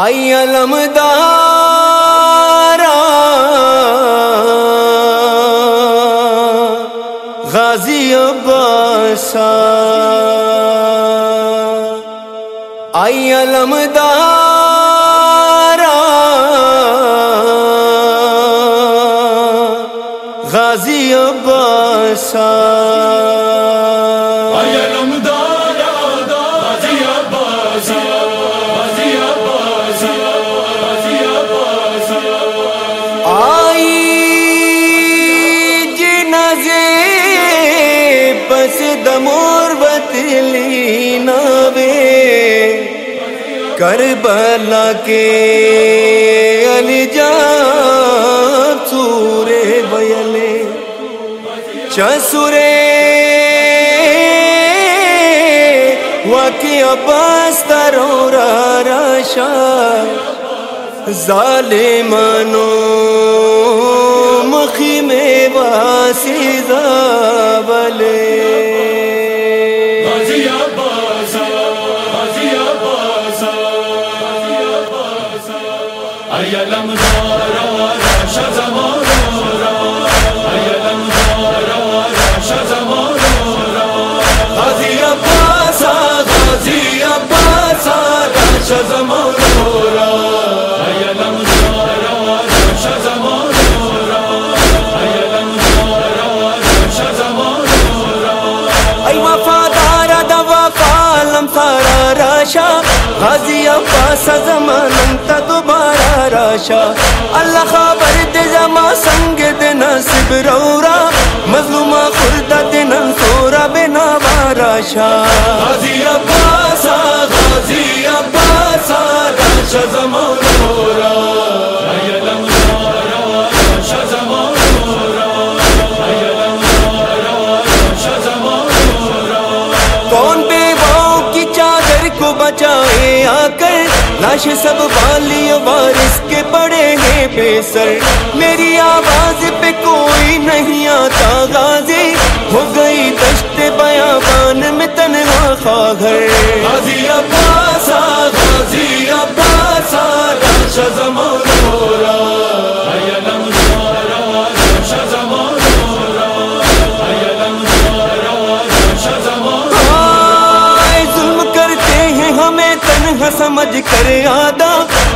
آئی علمدار غازی عباسا۔ آئی علم علمدار غازی عباسا۔ دمور بتلی ناوے کربلا کے علی جا سورے بیلے چسورے واقعی عباس ترو را راشا ظالمانو مخی میں واسی زابلے دوا کالم سارا راشا غازی عباس زمانم تا اللہ خبر دے زما سنگ دے نصیب رورا مظلوم خردہ دے نن سورا بنا باراشا غازی عباس غازی عباس راشا زمان. لاش سب والی وارث کے پڑے ہیں بے سر۔ میری آواز پہ کوئی نہیں آتا، غازی ہو گئی دشت بیابان میں تنہا خاغر غازی سمجھ کر آدھا۔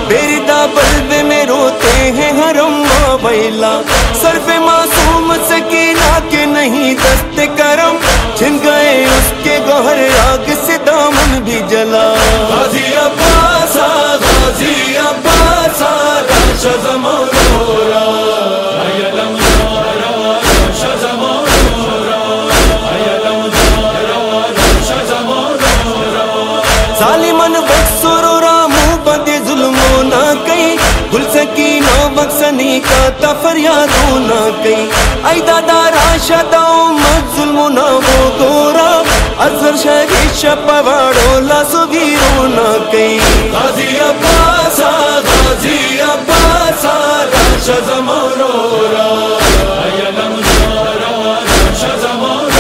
بیردا بلب میں روتے ہیں حرم بیلا صرف معصوم سے کے بخسنی کا تفریاد نہ کئی۔ ای دادا راشا داؤ مت ظلم نہ وہ گورا۔ ازر شہری شپواڑو لا سبیرو نہ کئی۔ غازی عباس غازی عباس راشا زمان رورا ایلم دارا راشا زمان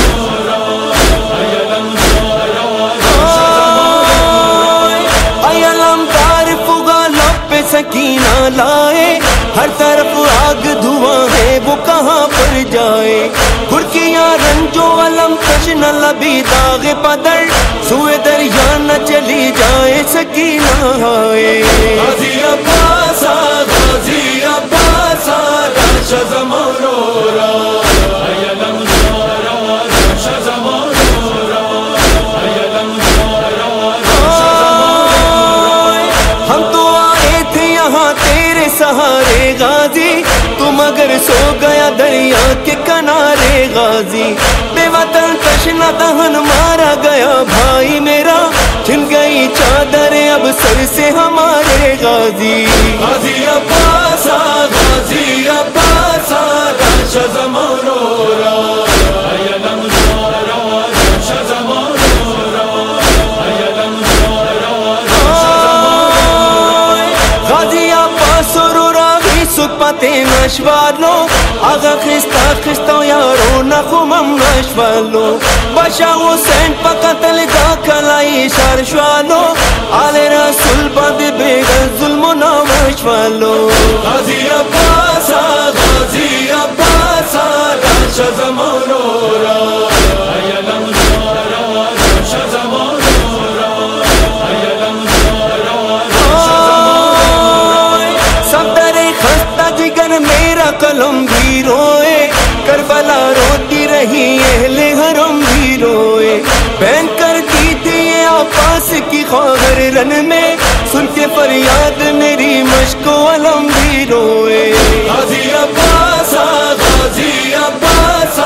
گرکیاں رنجو علم کشن لبی داغ پدر، سوئے دریا نہ چلی جائے سکینہ آئے غازی عباس غازی عباس راشا زمان رورا ایلم راشا ایلم راشا ہم تو آئے تھے یہاں تیرے سہارے غازی تم اگر سو گیا دریا کے کنارے بے وطن تشنا دہن مارا گیا بھائی میرا۔ چھن گئی چادر، اب سر سے ہمارے غازی۔ غازی عباس غازی عباس۔ راغی سکھ نشوالو اغا خستا خستا یارو نخمم نشوالو بشا حسین پا قتل دا کلائی شار شوالو آل رسول با بند بیگل ظلم والو غازی اپا نہیں اہل حرم بھی روئے۔ پہن کر کی تھی آپاس کی خواہر رن میں۔ سن کے فریاد میری مشک و علم بھی روئے۔ غازی عباس غازی عباس